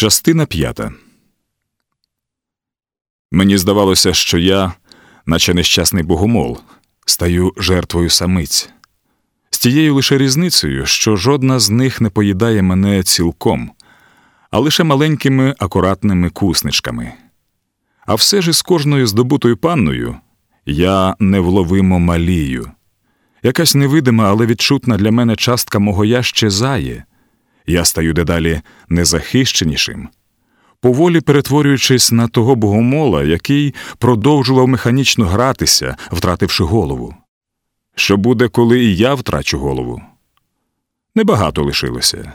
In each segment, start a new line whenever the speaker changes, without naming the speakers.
Частина п'ята. Мені здавалося, що я, наче нещасний богомол, стаю жертвою самиць, з тією лише різницею, що жодна з них не поїдає мене цілком, а лише маленькими акуратними кусничками. А все ж із кожною здобутою панною я невловимо малію. Якась невидима, але відчутна для мене частка мого я щезає. Я стаю дедалі незахищенішим, поволі перетворюючись на того богомола, який продовжував механічно гратися, втративши голову. Що буде, коли і я втрачу голову? Небагато лишилося.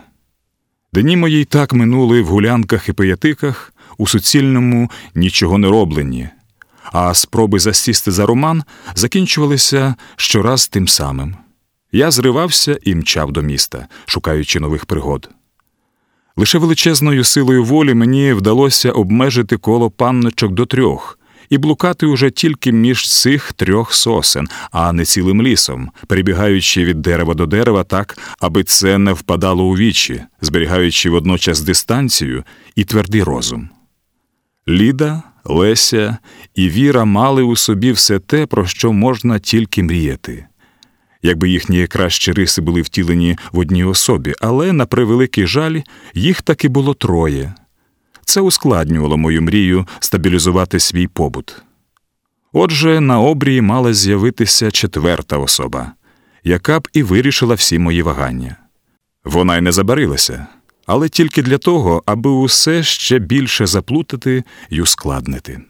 Дні мої й так минули в гулянках і пиятиках, у суцільному нічого не робленні, а спроби засісти за роман закінчувалися щораз тим самим. Я зривався і мчав до міста, шукаючи нових пригод. Лише величезною силою волі мені вдалося обмежити коло панночок до трьох і блукати уже тільки між цих трьох сосен, а не цілим лісом, перебігаючи від дерева до дерева так, аби це не впадало у вічі, зберігаючи водночас дистанцію і твердий розум. Ліда, Леся і Віра мали у собі все те, про що можна тільки мріяти якби їхні кращі риси були втілені в одній особі, але, на превеликий жаль, їх таки було троє. Це ускладнювало мою мрію стабілізувати свій побут. Отже, на обрії мала з'явитися четверта особа, яка б і вирішила всі мої вагання. Вона й не забарилася, але тільки для того, аби усе ще більше заплутати й ускладнити.